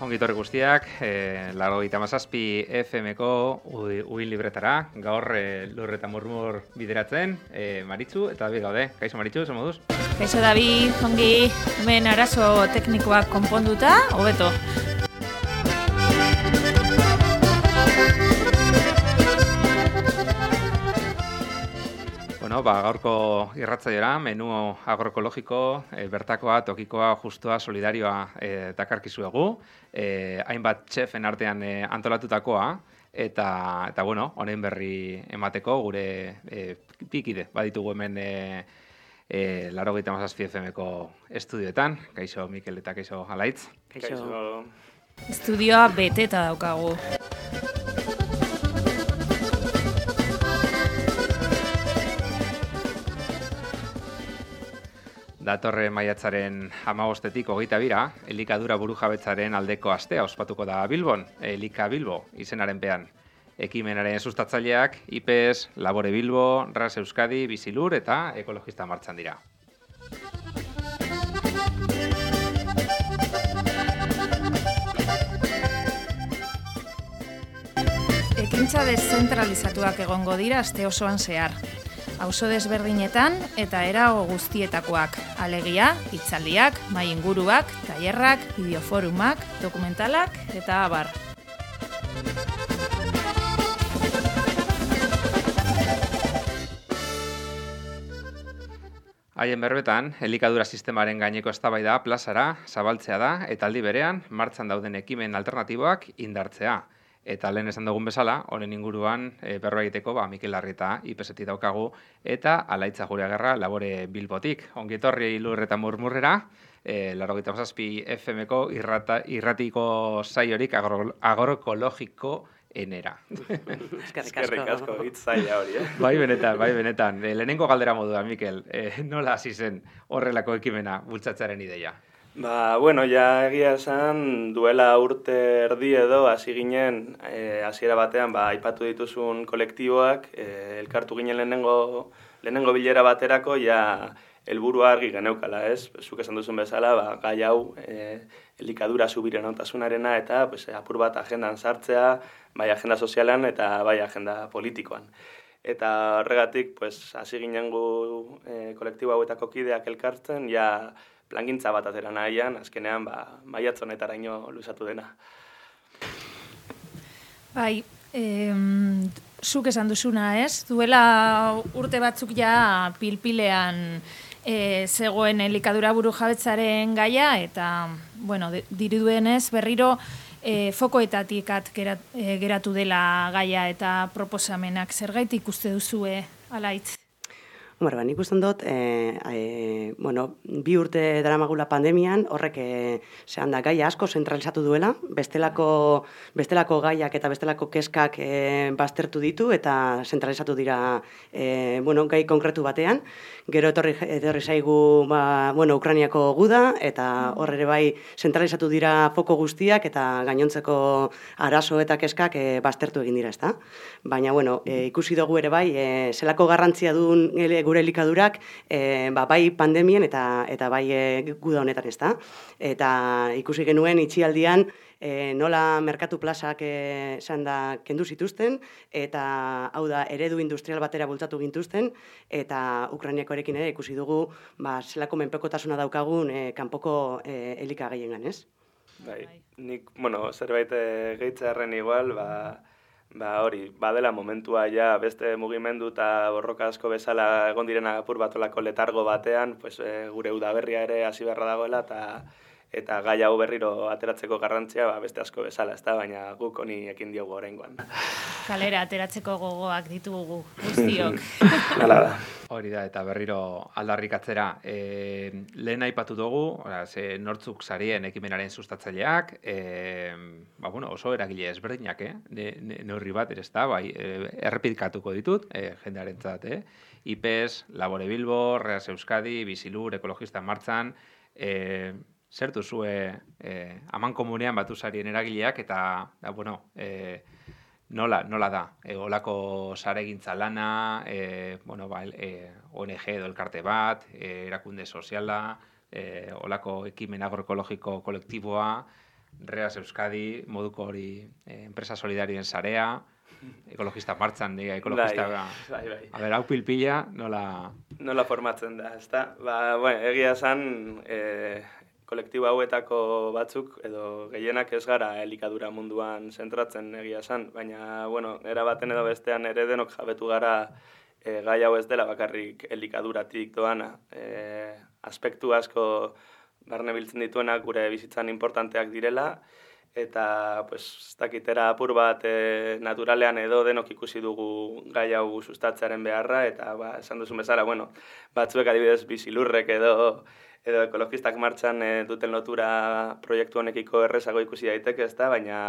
Kaixo eta ongitorri guztiak, e, lago mazazpi FM-ko uin libretara, gaur e, lur eta murmur bideratzen, e, Maritzu eta David gaude. Kaixo Maritzu, zer moduz? Kaixo David, ongi, hemen arazo teknikoak konponduta, hobeto. Bueno, ba, gaurko irratzaiora, menu agroekologiko, e, bertakoa, tokikoa, justua, solidarioa e, dakarkizuegu, e, hainbat txefen artean e, antolatutakoa, eta, eta bueno, honen berri emateko gure e, pikide, baditugu hemen e, e, laro gaita mazazpi FM-ko estudioetan, kaixo Mikel eta kaixo Alaitz. Kaixo. Estudioa beteta daukagu. Datorre maiatzaren amagostetik hogeita bira, elikadura buru jabetzaren aldeko astea ospatuko da Bilbon, Elika Bilbo, izenaren pean. Ekimenaren sustatzaileak, IPES, Labore Bilbo, Ras Euskadi, Bizilur eta Ekologista martxan dira. Ekintza deszentralizatuak egongo dira aste osoan zehar auzo desberdinetan eta erago guztietakoak, alegia, hitzaldiak, mai inguruak, tailerrak, bideoforumak, dokumentalak eta abar. Haien berbetan, helikadura sistemaren gaineko eztabaida plazara zabaltzea da eta aldi berean martxan dauden ekimen alternatiboak indartzea. Eta lehen esan dugun bezala, honen inguruan e, berroa egiteko, ba, Mikel Larrita ipeseti daukagu, eta alaitza gure agerra labore bilbotik. Ongietorri lur eta murmurrera, e, laro gita FM-ko irratiko saiorik agroekologiko enera. Eskerrik asko, hitzaia hori, eh? Bai benetan, bai benetan. E, lehenengo galdera modua, Mikel, e, nola hasi zen horrelako ekimena bultzatzaren ideia? Ba, bueno, ja egia esan duela urte erdi edo hasi ginen eh, hasiera batean ba aipatu dituzun kolektiboak eh, elkartu ginen lehenengo lehenengo bilera baterako ja helburua argi geneukala, ez? Zuk esan duzun bezala, ba gai hau eh, elikadura subiren ontasunarena eta pues apur bat agendan sartzea, bai agenda sozialan eta bai agenda politikoan. Eta horregatik, pues hasi ginen gu eh, kolektibo hauetako kideak elkartzen, ja plangintza bat atera nahian, azkenean, ba, maiatz honetara ino luzatu dena. Bai, em, zuk esan duzuna, ez? Duela urte batzuk ja pilpilean e, zegoen elikadura buru jabetzaren gaia, eta, bueno, diriduen ez, berriro e, fokoetatik at e, geratu dela gaia eta proposamenak zergaitik uste duzue, alaitz? Bueno, ba, nik usten dut, e, e, bueno, bi urte dara magula pandemian, horrek e, zehan da gaia asko zentralizatu duela, bestelako, bestelako gaiak eta bestelako keskak e, baztertu ditu eta zentralizatu dira e, bueno, gai konkretu batean. Gero etorri, etorri zaigu ba, bueno, Ukraniako guda eta horre ere bai zentralizatu dira foko guztiak eta gainontzeko arazo eta keskak e, baztertu egin dira, ezta? Baina, bueno, e, ikusi dugu ere bai, e, zelako garrantzia duen gure elikadurak e, ba, bai pandemien eta eta bai e, guda honetan ez da. Eta ikusi genuen itxialdian e, nola merkatu plazak esan da kendu zituzten eta hau da eredu industrial batera bultzatu gintuzten eta Ukrainiakoarekin ere ikusi dugu ba, zelako menpekotasuna daukagun e, kanpoko e, elika gehiengan, ez? Bai, nik, bueno, zerbait gehitzearen igual, ba, Ba hori, badela momentua ja beste mugimendu eta borroka asko bezala egon direna apur batolako letargo batean, pues, e, gure udaberria ere hasi beharra dagoela eta eta gai hau berriro ateratzeko garrantzia ba, beste asko bezala, ezta baina guk honi ekin diogu oraingoan. Kalera ateratzeko gogoak ditugu guztiok. Hala da. Hori da, eta berriro aldarrikatzera. E, lehen aipatu dugu, ora, ze nortzuk sarien ekimenaren sustatzaileak, e, ba, bueno, oso eragile ezberdinak, eh? Ne, ne, neurri bat, ere da, bai, e, errepikatuko ditut, e, jendearen zat, eh? IPES, Labore Bilbo, Reas Euskadi, Bizilur, Ekologista Martzan, e, zer duzue e, aman komunean batu zarien eragileak eta, da, bueno, e, nola, nola da, e, olako zaregintza lana, e, bueno, ba, e, ONG edo elkarte bat, e, erakunde soziala, e, olako ekimen agroekologiko kolektiboa, Reas Euskadi, moduko hori eh, enpresa solidarien sarea, ekologista martxan, diga, ekologista... Bai, bai, bai. A ber, hau pilpila, nola... Nola formatzen da, ezta? Ba, bueno, egia esan, e, kolektibo hauetako batzuk, edo gehienak ez gara elikadura munduan zentratzen egia esan, baina, bueno, era baten edo bestean ere denok jabetu gara e, gai hau ez dela bakarrik elikaduratik doana. E, aspektu asko barne biltzen dituenak gure bizitzan importanteak direla, eta pues ez dakitera apur bat e, naturalean edo denok ikusi dugu gai hau sustatzearen beharra eta ba esan duzu bezala bueno batzuek adibidez bizilurrek edo edo ekologistak martxan e, duten lotura proiektu honekiko errezago ikusi daiteke ezta? Baina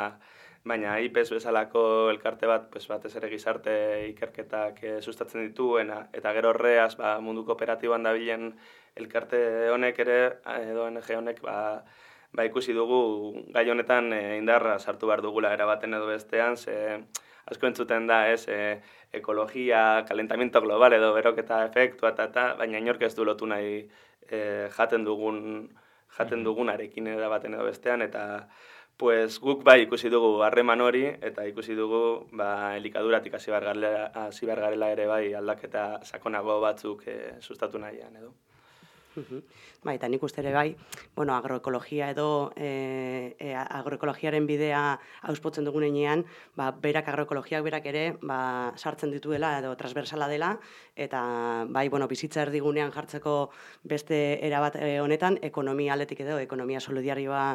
baina IPES bezalako elkarte bat pues batez ere gizarte ikerketak e, sustatzen dituena eta gero horreaz ba mundu kooperatiboan dabilen elkarte honek ere edo NG honek ba ba, ikusi dugu gai honetan e, indarra sartu behar dugula erabaten edo bestean, ze asko entzuten da, ez, e, ekologia, kalentamiento global edo beroketa efektua eta eta, baina inork ez du lotu nahi e, jaten dugun jaten dugunarekin erabaten edo bestean, eta pues, guk bai ikusi dugu harreman hori, eta ikusi dugu ba, elikaduratik hasi garela ere bai aldaketa sakonago batzuk e, sustatu nahian edo. Bai, eta nik uste ere bai, bueno, agroekologia edo e, e, agroekologiaren bidea auspotzen dugunean, ba, berak agroekologiak berak ere ba, sartzen dituela edo transversala dela, eta bai, bueno, bizitza erdigunean jartzeko beste erabat e, honetan, ekonomia aldetik edo, ekonomia solidarioa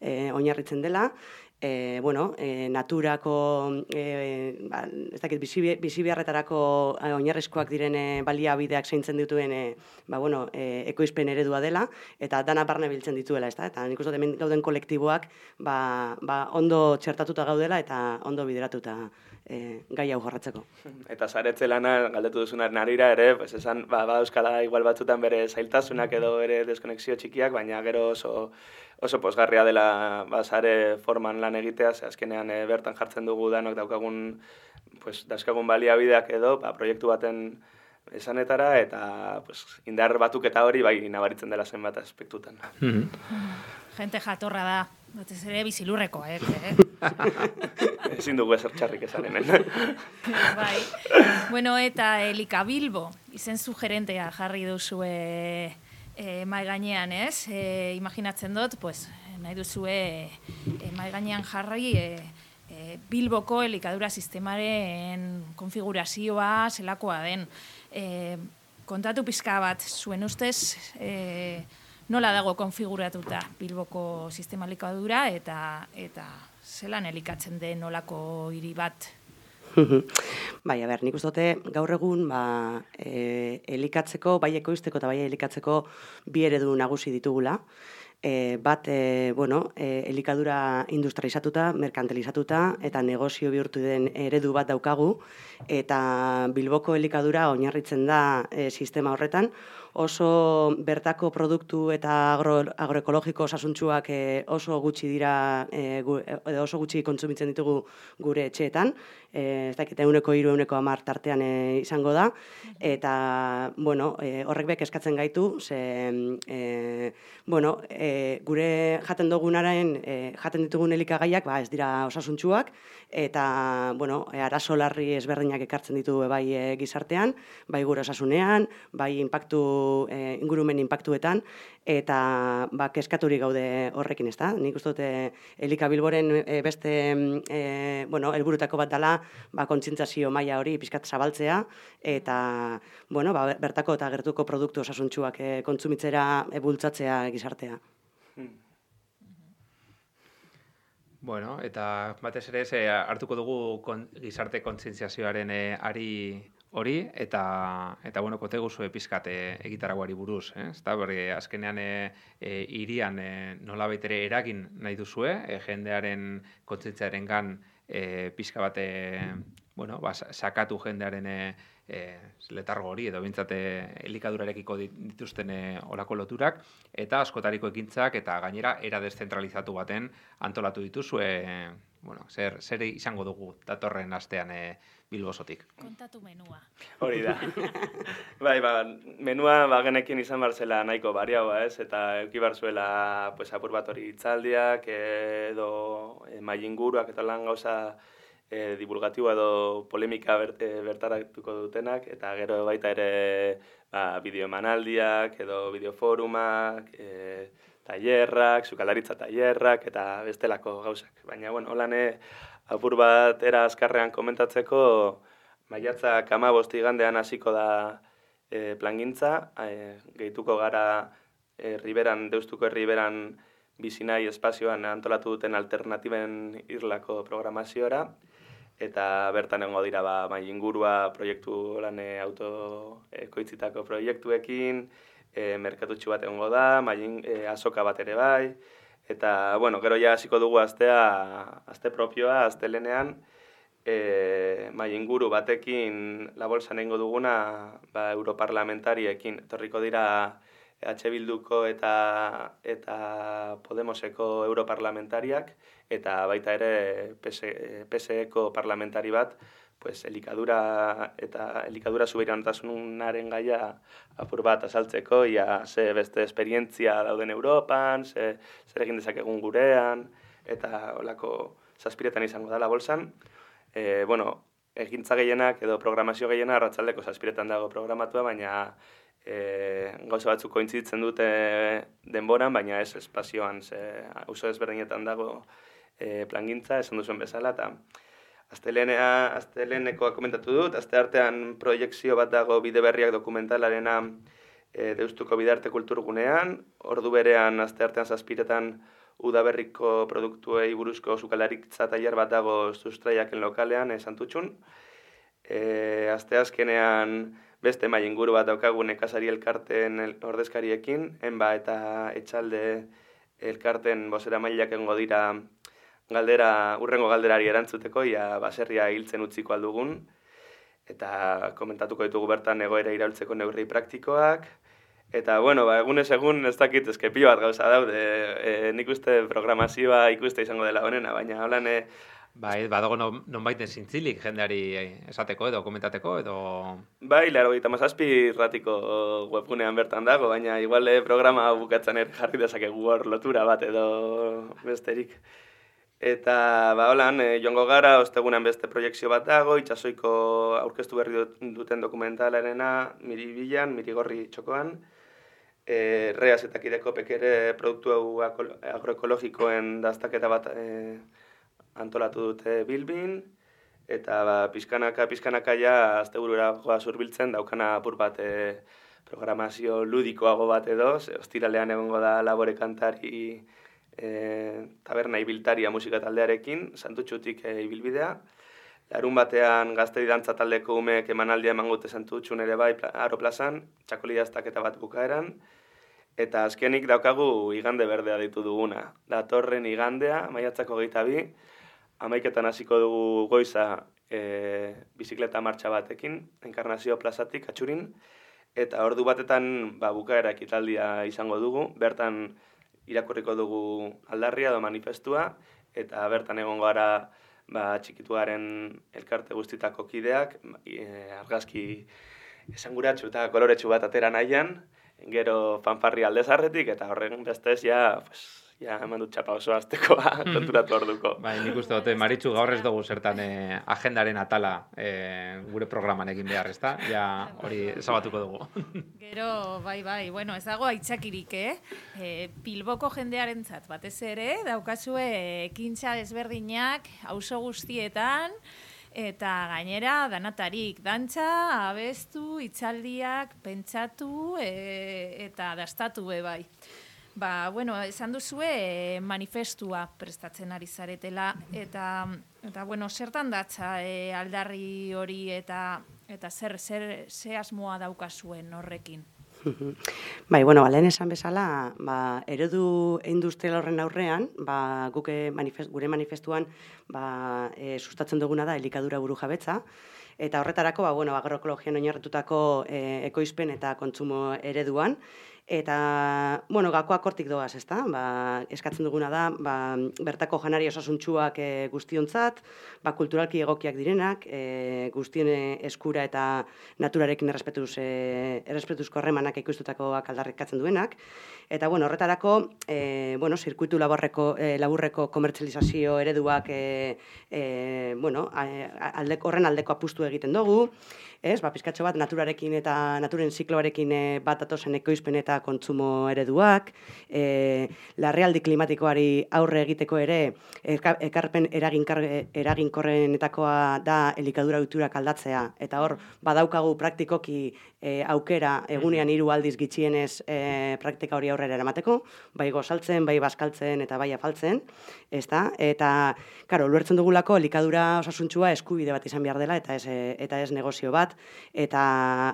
e, oinarritzen dela, e, bueno, e, naturako, e, ba, ez dakit, bizibiarretarako oinarrizkoak direne baliabideak zeintzen dituen, e, ba, bueno, e, ekoizpen eredua dela, eta dana barne biltzen dituela, ez da? Eta nik uste gauden kolektiboak, ba, ba, ondo txertatuta gaudela eta ondo bideratuta e, gai hau jorratzeko. Eta zaretze lana, galdetu duzunaren arira ere, pues esan, ba, ba, euskala igual batzutan bere zailtasunak edo bere deskonexio txikiak, baina gero oso oso posgarria dela basare forman lan egitea, ze azkenean e, bertan jartzen dugu danok daukagun pues, dauzkagun baliabideak edo, ba, proiektu baten esanetara, eta pues, indar batuk eta hori bai nabaritzen dela zenbat aspektutan. Mm Gente jatorra da, batez ere bizilurreko, eh? Ezin dugu ezer txarrik esanen, bai. Bueno, eta Elika Bilbo, izen sugerentea jarri duzu e, mai gainean, ez? E, imaginatzen dut, pues, nahi duzu e, mai gainean jarri e, e, bilboko elikadura sistemaren konfigurazioa zelakoa den. E, kontatu pizka bat, zuen ustez, e, nola dago konfiguratuta bilboko sistema elikadura eta, eta zelan elikatzen den nolako hiri bat bai, a ber, nik uste gaur egun ba, e, elikatzeko, bai ekoizteko eta bai elikatzeko bi eredu nagusi ditugula. E, bat, e, bueno, e, elikadura industrializatuta, merkantilizatuta eta negozio bihurtu den eredu bat daukagu eta bilboko elikadura oinarritzen da e, sistema horretan. Oso bertako produktu eta agro, agroekologiko osasuntsuak e, oso gutxi dira e, gu, e, oso gutxi kontsumitzen ditugu gure etxeetan. E, ez dakit euneko iru euneko amar tartean e, izango da. Eta bueno, horrek bek eskatzen gaitu ze bueno, gure jaten dugunaren jaten ditugun elikagaiak ba, ez dira osasuntsuak. Eta bueno, e, arazo ezberdinak ekartzen ditu bai e, gizartean, bai gure osasunean, bai inpaktu e, ingurumen inpaktuetan eta ba keskaturi gaude horrekin, ezta? Nik uste dute Elika Bilboren e, beste e, bueno, helburutako bat dela, ba kontzientzazio maila hori pizkat zabaltzea eta bueno, ba, bertako eta gertuko produktu osasuntsuak e, kontsumitzera e, bultzatzea gizartea. Hmm. Bueno, eta batez ere ze hartuko dugu gizarte kontzientziazioaren e, ari hori eta eta bueno, kote guzu epizkat egitaraguari buruz, eh? Ezta berri azkenean eh e, irian e, nolabait ere eragin nahi duzue, e, jendearen kontzientziarengan eh pizka bat bueno, ba, sakatu jendearen e, e, letargo hori edo bintzate elikadurarekiko dituzten e, olako loturak eta askotariko ekintzak eta gainera era deszentralizatu baten antolatu dituzue bueno, zer, zer izango dugu datorren astean e, bilbosotik. Kontatu menua. Hori da. bai, ba, menua ba, genekin izan barzela nahiko bariagoa ez, eta euki barzuela pues, apur bat hori itzaldiak, edo e, mainguruak eta lan gauza e, divulgatiboa edo polemika ber, e, bertaratuko dutenak, eta gero baita ere ba, bideo emanaldiak edo bideoforumak, e, tailerrak, sukaldaritza tailerrak eta bestelako gauzak. Baina, bueno, holane apur bat era azkarrean komentatzeko, maiatza kama bosti gandean hasiko da e, plangintza, e, gehituko gara e, riberan, deustuko riberan bizinai espazioan antolatu duten alternatiben irlako programaziora, eta bertan egongo dira ba, mai ingurua proiektu lan auto ekoitzitako proiektuekin, e, merkatutxu bat egongo da, maien e, azoka bat ere bai, eta, bueno, gero ja hasiko dugu astea, aste propioa, aste lenean, e, maien guru batekin labolsan egingo duguna, ba, europarlamentariekin, etorriko dira EH Bilduko eta, eta Podemoseko europarlamentariak, eta baita ere PSEko parlamentari bat, pues, elikadura eta elikadura subiranotasunaren gaia apur bat asaltzeko, ia ze beste esperientzia dauden Europan, ze, zer egin dezakegun gurean, eta olako zazpiretan izango dela bolsan. E, bueno, egintza gehienak edo programazio gehiena arratzaldeko zazpiretan dago programatua, baina e, gauza batzuk kointzitzen dute denboran, baina ez espazioan, ze, uso ezberdinetan dago e, plangintza, esan duzuen bezala, eta Aztelenea, aztelenekoa komentatu dut, azte artean proiektzio bat dago bide berriak dokumentalarena e, deustuko bidarte kulturgunean, ordu berean azte artean zazpiretan udaberriko produktuei buruzko zukalarik tailer bat dago sustraiaken lokalean, esan tutxun. E, azte azkenean beste mai inguru bat daukagu nekazari elkarten ordezkariekin, enba eta etxalde elkarten bosera mailak dira galdera, urrengo galderari erantzuteko, ia baserria hiltzen utziko aldugun, eta komentatuko ditugu bertan egoera iraultzeko neurri praktikoak, eta, bueno, ba, egunez egun ez dakit eskepio bat gauza daude, e, nik uste programazioa ikuste izango dela honena, baina holan, e, Bai, badago non, non baiten zintzilik jendeari esateko edo komentateko edo... Bai, laro gita mazazpi ratiko webgunean bertan dago, baina igual programa bukatzen ere jarri dezakegu hor lotura bat edo besterik. Eta, ba, holan, e, joango gara, ostegunan beste proiektzio bat dago, itxasoiko aurkeztu berri duten dokumentalarena, miri bilan, miri gorri txokoan, e, reaz eta kideko pekere produktu agroekologikoen daztaketa bat e, antolatu dute bilbin, eta ba, pizkanaka, pizkanaka ja, azte burura goa zurbiltzen, daukana apur bat e, programazio ludikoago bat edo, ostiralean egongo da labore kantari, e, taberna ibiltaria musika taldearekin, santutxutik e, ibilbidea. Larun batean gazteri dantza taldeko umeek emanaldia emangute santutxun ere bai aro plazan, txakoli eta bat bukaeran. Eta azkenik daukagu igande berdea ditu duguna. Datorren igandea, maiatzako gehieta bi, amaiketan hasiko dugu goiza e, bizikleta martxa batekin, enkarnazio plazatik, atxurin, eta ordu batetan ba, bukaera ekitaldia izango dugu, bertan irakurriko dugu aldarria edo manifestua, eta bertan egon gara ba, txikituaren elkarte guztitako kideak, e, argazki esanguratsu eta koloretsu bat atera nahian, gero fanfarri aldezarretik, eta horren bestez ja, pues, ja, eman dut txapa oso aztekoa, konturatu orduko. Bai, nik uste dute, Maritxu gaur ez dugu zertan eh, agendaren atala eh, gure programan egin behar, ezta? Ja, hori ezabatuko dugu. Gero, bai, bai, bueno, ez dago aitzakirik, eh? E, pilboko jendearen zat, batez ere, daukazue ekintza desberdinak, auzo guztietan, eta gainera danatarik dantza, abestu, itzaldiak, pentsatu e, eta dastatu be bai. Ba, bueno, esan duzue eh, manifestua prestatzen ari zaretela eta eta bueno, zertan datza e, aldarri hori eta eta zer zer ze asmoa dauka zuen horrekin. Bai, bueno, lehen esan bezala, ba, eredu industrial horren aurrean, ba, guke manifest, gure manifestuan ba, e, sustatzen duguna da elikadura buru jabetza, eta horretarako, ba, bueno, agroekologian oinarritutako e, ekoizpen eta kontsumo ereduan, Eta, bueno, gakoak hortik doaz, ezta? Ba, eskatzen duguna da, ba, bertako janari osasuntxuak e, guztionzat, ba, kulturalki egokiak direnak, e, guztien eskura eta naturarekin errespetuz, e, errespetuzko harremanak ikustutakoak aldarrikatzen duenak. Eta, bueno, horretarako, e, bueno, zirkuitu laburreko, e, laburreko komertzializazio ereduak, e, e, bueno, aldeko, horren aldeko apustu egiten dugu, ez, ba, pizkatxo bat naturarekin eta naturen zikloarekin e, bat atozen ekoizpen eta kontsumo ereduak, e, larrealdi klimatikoari aurre egiteko ere, ekarpen eraginkorrenetakoa da elikadura uturak aldatzea, eta hor, badaukagu praktikoki e, aukera egunean hiru aldiz gitxienez e, praktika hori aurrera eramateko, bai gozaltzen, bai baskaltzen eta bai afaltzen, ezta? Eta, karo, luertzen dugulako elikadura osasuntsua eskubide bat izan behar dela eta ez, eta ez negozio bat, eta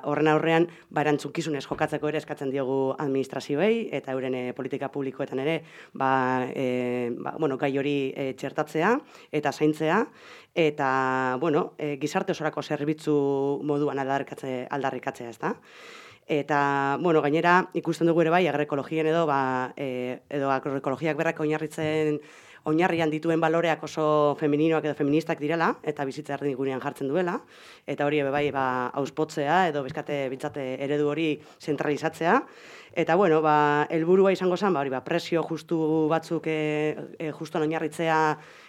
horren aurrean ba erantzunkizunez jokatzeko ere eskatzen diogu administrazioei eta euren e, politika publikoetan ere ba, e, ba, bueno, gai hori e, txertatzea eta zaintzea eta bueno, e, gizarte osorako zerbitzu moduan aldarrikatze aldarrikatzea, ezta? Eta, bueno, gainera, ikusten dugu ere bai, agroekologien edo, ba, e, edo agroekologiak berrak oinarritzen oinarrian dituen baloreak oso femininoak edo feministak direla, eta bizitza erdin gurean jartzen duela, eta hori ebe bai, ba, auspotzea edo bizkate bintzate eredu hori zentralizatzea, Eta bueno, ba helburua izango zen, ba hori ba presio justu batzuk eh e, justuan oinarritzea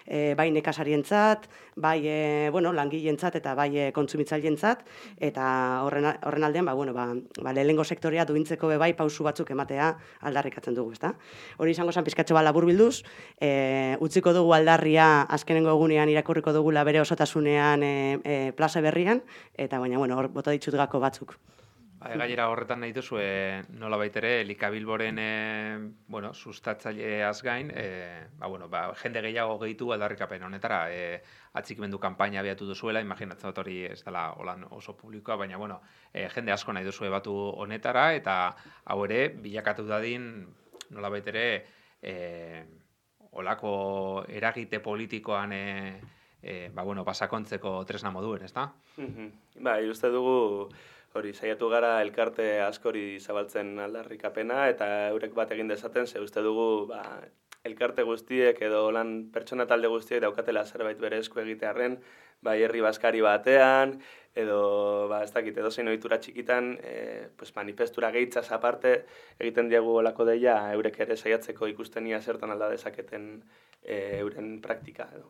e, bai nekasarientzat, bai e, bueno, langileentzat eta bai e, kontsumitzaileentzat eta horren horren aldean ba bueno, ba, ba lehengo sektorea duintzeko be bai pausu batzuk ematea aldarrikatzen dugu, ezta? Hori izango zen pizkatxo ba laburbilduz, eh utziko dugu aldarria azkenengo egunean irakurriko dugu la bere osotasunean e, e, plaza berrian eta baina bueno, hor bota ditut gako batzuk. Ba, gainera horretan nahi duzu, e, nola baitere, Likabilboren, e, bueno, sustatzaileaz gain, e, ba, bueno, ba, jende gehiago gehitu aldarrikapen honetara, e, atxikimendu kanpaina abiatu duzuela, imaginatzen dut hori ez dela holan oso publikoa, baina, bueno, e, jende asko nahi duzu batu honetara, eta hau ere, bilakatu dadin, nola baitere, e, olako eragite politikoan, e, e, ba, bueno, pasakontzeko tresna moduen, ez da? Ba, uste dugu, hori saiatu gara elkarte askori zabaltzen aldarrikapena eta eurek bat egin dezaten ze uste dugu ba, elkarte guztiek edo lan pertsona talde guztiek daukatela zerbait bere esku egitearren bai herri baskari batean edo ba ez dakit edo zein ohitura txikitan e, pues manifestura gehitzaz aparte egiten diegu olako deia eurek ere saiatzeko ikustenia zertan alda dezaketen e, euren praktika edo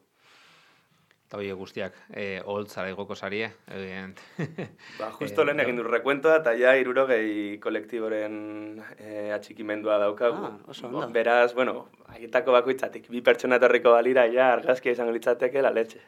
Eta hori guztiak, e, oholtzara igoko sarie, evident. Ba, justo lehen egin du rekuentoa, eta ja irurogei kolektiboren e, atxikimendua daukagu. Ah, oso ondo. Beraz, bueno, agitako bakoitzatik, bi pertsona etorriko balira, ja, argazkia izango litzateke, la leche.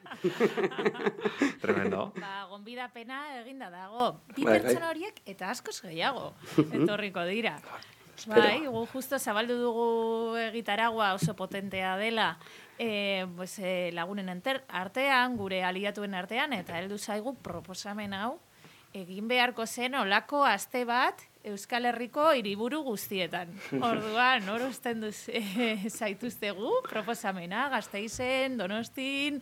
Tremendo. Ba, gonbida pena eginda dago. Bi Bai, bai. pertsona horiek eta askoz gehiago etorriko dira. Bai, gu justo zabaldu dugu egitaragua oso potentea dela e, pues, e, lagunen enter, artean, gure aliatuen artean, eta heldu zaigu proposamen hau, egin beharko zen olako aste bat Euskal Herriko hiriburu guztietan. Orduan, nor usten duz e, zaituztegu proposamena, Gasteizen, Donostin,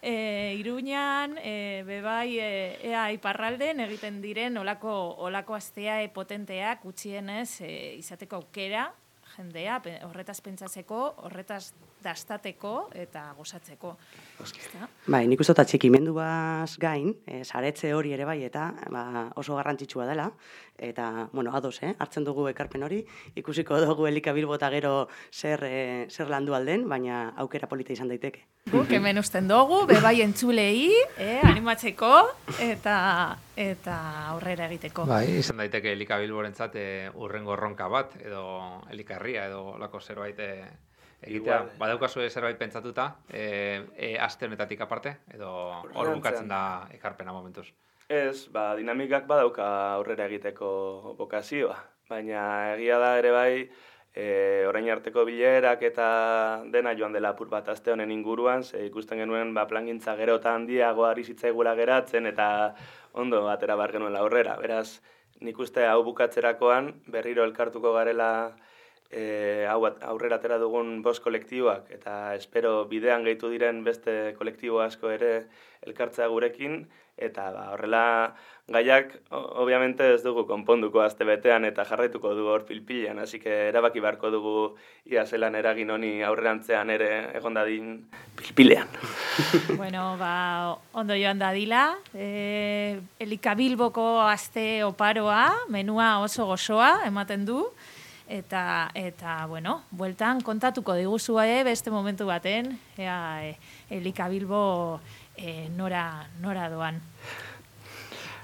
e, Iruñan, e, bebai e, ea iparralden egiten diren olako olako astea e, potenteak gutxienez e, izateko aukera jendea horretaz pentsatzeko, horretaz dastateko eta gozatzeko. Bai, nik uste dut atxikimenduaz gain, e, saretze hori ere bai eta ba, oso garrantzitsua dela, eta, bueno, ados, eh? hartzen dugu ekarpen hori, ikusiko dugu elika bilbo eta gero zer, e, zer landu alden, baina aukera polita izan daiteke. Guk hemen usten dugu, bebai entzulei, eh, animatzeko eta eta aurrera egiteko. Bai, izan daiteke Elika Bilborentzat e, urrengo erronka bat, edo Elikarria, edo lako zerbait egitea. Igual. Badaukazu zerbait pentsatuta, e, e, aste honetatik aparte, edo hor bukatzen da ekarpena momentuz. Ez, ba, dinamikak badauka aurrera egiteko bokazioa, baina egia da ere bai, e, orain arteko bilerak eta dena joan dela apur bat aste honen inguruan, ze ikusten genuen ba, plangintza gero eta handiago ari zitzaigula geratzen eta ondo atera bar genuen aurrera. Beraz, nik uste hau bukatzerakoan berriro elkartuko garela e, hau aurrera atera dugun bost kolektiboak eta espero bidean gehitu diren beste kolektibo asko ere elkartzea gurekin eta ba, horrela gaiak obviamente ez dugu konponduko azte betean eta jarraituko du hor pilpilean, hasi que erabaki beharko dugu ia zelan eragin honi aurrerantzean ere egon dadin pilpilean. bueno, ba, ondo joan dadila, e, elikabilboko azte oparoa, menua oso gozoa, ematen du, eta eta bueno, bueltan kontatuko diguzua e, beste momentu baten, ea e, elikabilbo e, nora, nora doan.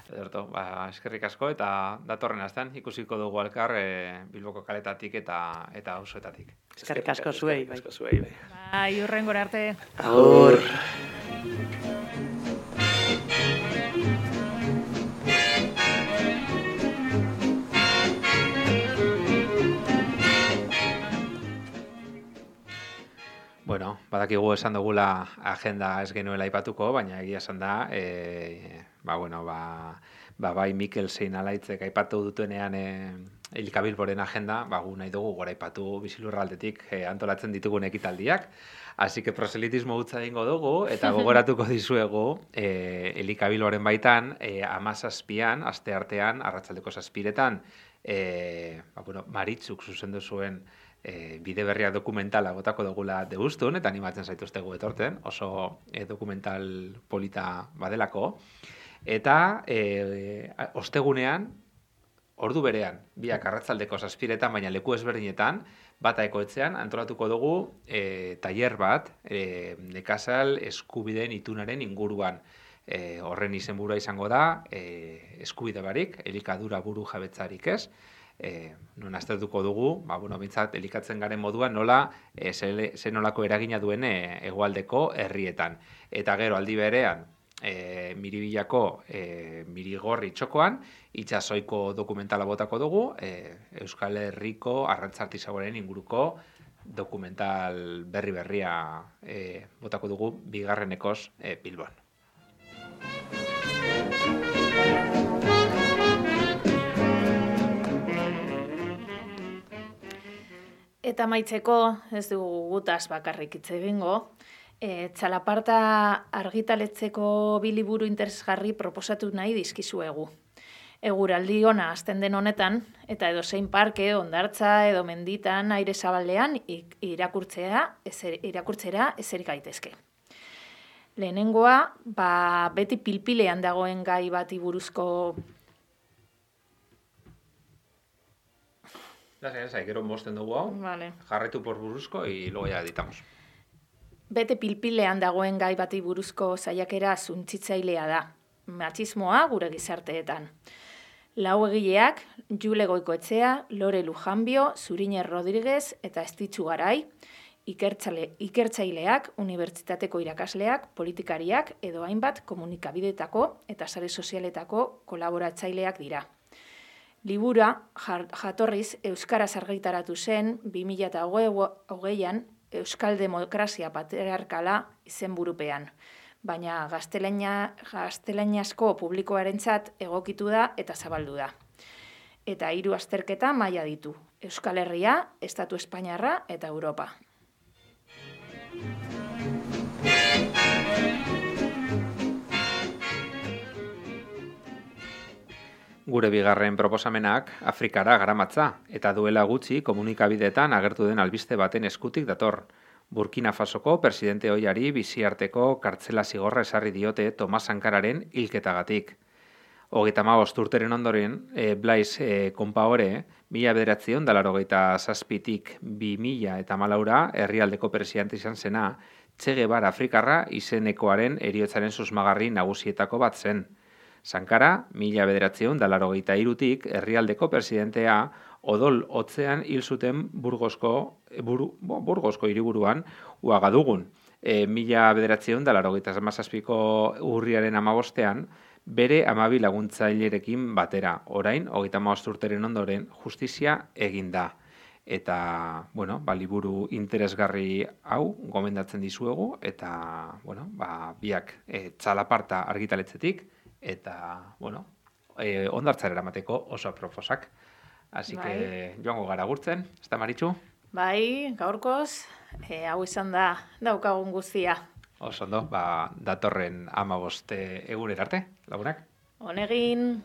Ederto, ba, eskerrik asko eta datorren astean ikusiko dugu alkar e, Bilboko kaletatik eta eta auzoetatik. Eskerrik asko zuei, bai. Eskerrik asko zuei, bai. Bai, urrengora arte. Agur. Badakigu esan dugula agenda ez genuela aipatuko, baina egia esan da, e, ba, bueno, ba, ba, bai Mikel zein alaitzek aipatu dutenean e, elikabilboren agenda, ba, gu nahi dugu gora aipatu bizilurraldetik e, antolatzen ditugun ekitaldiak. Así que proselitismo gutza dingo dugu, eta gogoratuko dizuegu e, elikabilboren baitan, e, amazazpian, aste artean, arratzaldeko zazpiretan, e, ba, bueno, maritzuk zuzendu zuen e, bide berria dokumentala botako dugula degustun, eta animatzen zaituztegu etorten, oso e, dokumental polita badelako. Eta e, ostegunean, ordu berean, biak arratzaldeko zazpiretan, baina leku ezberdinetan, bata ekoetzean, antolatuko dugu e, tailer bat, e, nekazal eskubideen itunaren inguruan. E, horren izenburua izango da, e, eskubide barik, elikadura buru jabetzarik ez, e, non aztertuko dugu, ba, bueno, bintzat, elikatzen garen modua nola, e, ze nolako eragina duen e, herrietan. Eta gero, aldi berean, e, miribilako e, mirigorri txokoan, itxasoiko dokumentala botako dugu, e, Euskal Herriko arrantzartizagoaren inguruko dokumental berri berria e, botako dugu bigarrenekos e, Bilbon. Eta maitzeko, ez dugu gutaz bakarrik hitz egingo, e, txalaparta argitaletzeko biliburu interesgarri proposatu nahi dizkizuegu. Eguraldi ona azten den honetan, eta edo zein parke, ondartza edo menditan aire zabaldean irakurtzea, ezer, irakurtzera ezer gaitezke. Lehenengoa, ba, beti pilpilean dagoen gai bati buruzko Lasa, lasa, gero mosten dugu hau. Vale. Jarretu por buruzko, y luego ya editamos. Bete pilpilean dagoen gai bati buruzko saiakera zuntzitzailea da. Matxismoa gure gizarteetan. Lau egileak, Jule Goikoetxea, Lore Lujanbio, Zurine Rodríguez eta Estitzu Garai, ikertzale, ikertzaileak, unibertsitateko irakasleak, politikariak edo hainbat komunikabidetako eta sare sozialetako kolaboratzaileak dira. Libura jatorriz Euskaraz argitaratu zen 2008an Euskal Demokrazia Patriarkala izenburupean, baina gaztelainazko publikoarentzat egokitu da eta zabaldu da. Eta hiru azterketa maila ditu, Euskal Herria, Estatu Espainiarra eta Europa. Gure bigarren proposamenak Afrikara garamatza eta duela gutxi komunikabidetan agertu den albiste baten eskutik dator. Burkina Fasoko presidente hoiari biziarteko kartzela zigorra esarri diote Tomas Sankararen hilketagatik. Hogeita ma urteren ondoren, e, Blaiz e, Kompaore, mila bederatzion dalaro zazpitik bi mila eta malaura herrialdeko presidente izan zena, txege bar Afrikarra izenekoaren eriotzaren susmagarri nagusietako bat zen. Sankara, mila bederatzeun dalaro geita irutik, herrialdeko presidentea odol otzean hil zuten burgozko, buru, bo, burgozko hiriburuan uagadugun. E, mila bederatzeun geita zamazazpiko urriaren amabostean, bere amabi laguntzailerekin batera. Orain, hogeita urteren ondoren, justizia eginda. Eta, bueno, ba, liburu interesgarri hau gomendatzen dizuegu, eta, bueno, ba, biak e, txalaparta argitaletzetik, eta, bueno, e, ondartzara eramateko oso proposak. Así bai. que joango gara gurtzen, ez da maritxu? Bai, gaurkoz, e, hau izan da daukagun guztia. Oso ondo, ba, datorren amaboste eguner arte, lagunak. Honegin.